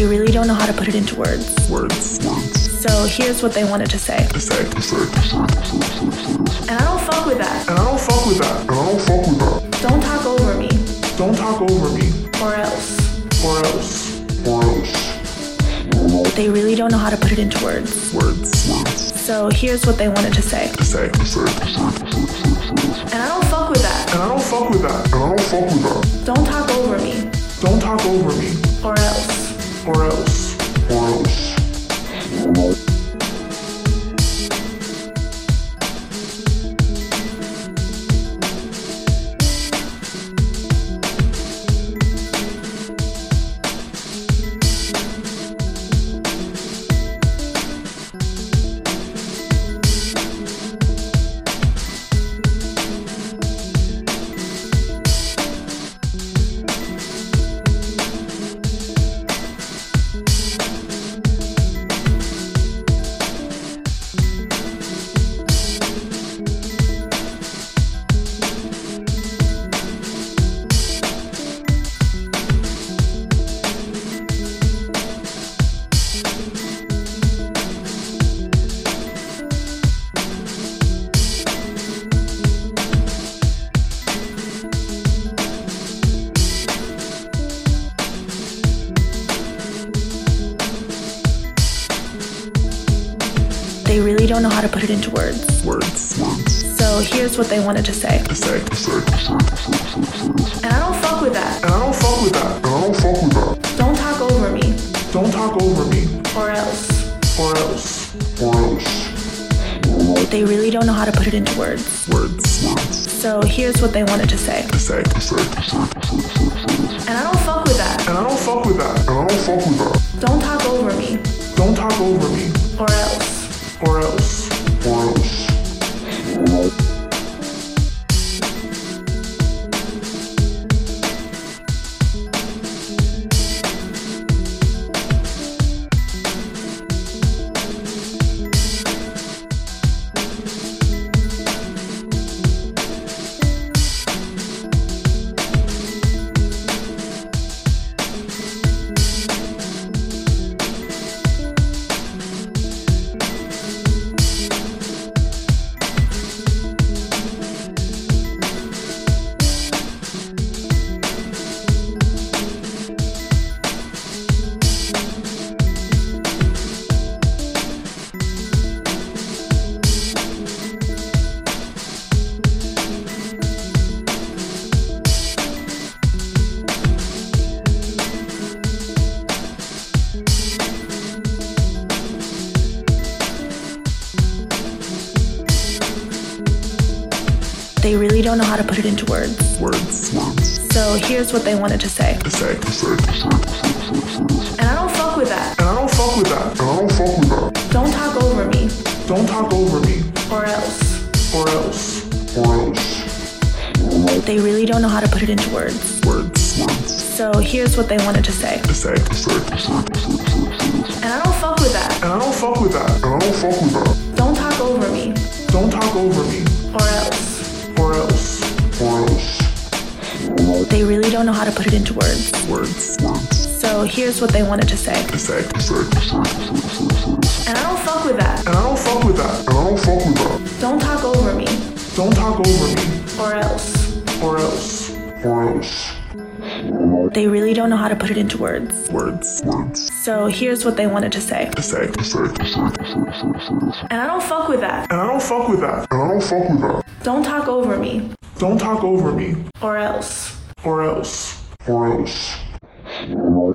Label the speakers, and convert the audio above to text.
Speaker 1: They really don't know how to put it into words.
Speaker 2: Words. Words.
Speaker 1: So here's what they wanted to say.
Speaker 2: To say. To say. To say. To say. To say.
Speaker 1: And I don't fuck with that.
Speaker 2: And I don't fuck with that. And I don't fuck with that.
Speaker 1: Don't talk over me.
Speaker 2: Don't talk over me.
Speaker 1: Or else.
Speaker 2: Or else. Or else.
Speaker 1: They really don't know how to put it into words.
Speaker 2: Words. Words.
Speaker 1: So here's what they wanted to say.
Speaker 2: To say. To say. To say. To say. To say.
Speaker 1: And I don't fuck with that.
Speaker 2: And I don't fuck with that. And I don't fuck with that.
Speaker 1: Don't talk over me.
Speaker 2: Don't talk over me.
Speaker 1: Or else.
Speaker 2: Or
Speaker 1: They really don't know how to put it into words.
Speaker 2: Words. Words.
Speaker 1: So here's what they wanted to say.
Speaker 2: To say. To say. To say. To say. To say.
Speaker 1: And I don't fuck with that.
Speaker 2: And I don't fuck with that. And I don't fuck with that.
Speaker 1: Don't talk over me.
Speaker 2: Don't talk over me.
Speaker 1: Or else.
Speaker 2: Or else. Or else.
Speaker 1: They really don't know how to put it into words.
Speaker 2: Words. Words.
Speaker 1: So here's what they wanted to say.
Speaker 2: To say. To say. To say. To say. To say.
Speaker 1: And I don't fuck with that.
Speaker 2: And I don't fuck with that. And I don't fuck with that.
Speaker 1: Don't talk over me.
Speaker 2: Don't talk over me.
Speaker 1: Or else.
Speaker 2: Or
Speaker 1: They really don't know how to put it into words.
Speaker 2: Words. Words.
Speaker 1: So here's what they wanted to say.
Speaker 2: To say. To say. To say. To say. To say. To say.
Speaker 1: And I don't fuck with that.
Speaker 2: And I don't fuck with that. And I don't fuck with that.
Speaker 1: Don't talk over me.
Speaker 2: Don't talk over me.
Speaker 1: Or else.
Speaker 2: Or else. Or else.
Speaker 1: They really don't know how to put it into words.
Speaker 2: Words. Words.
Speaker 1: So here's what they wanted to say.
Speaker 2: To say. To say. To say. To say. To say.
Speaker 1: And I don't fuck with that.
Speaker 2: And I don't fuck with that. And I don't fuck with that.
Speaker 1: Don't talk over me.
Speaker 2: Don't talk over me.
Speaker 1: Or else. Don't know how to put it into
Speaker 2: words. Words.
Speaker 1: So here's what they wanted to say.
Speaker 2: To say. To say. To say. To say. To say. To say.
Speaker 1: And I don't fuck with that.
Speaker 2: And I don't fuck with that. And I don't fuck with that.
Speaker 1: Don't talk over me.
Speaker 2: Don't talk over me.
Speaker 1: Or else.
Speaker 2: Or else. Or else.
Speaker 1: They really don't know how to put it into words.
Speaker 2: Words. Words.
Speaker 1: So here's what they wanted to say.
Speaker 2: To say. To say. To say. To say. To say. To say.
Speaker 1: And I don't fuck with that.
Speaker 2: And I don't fuck with that. And I don't fuck with that.
Speaker 1: Don't talk over me.
Speaker 2: Don't talk over me.
Speaker 1: Or else.
Speaker 2: Or else. Or else.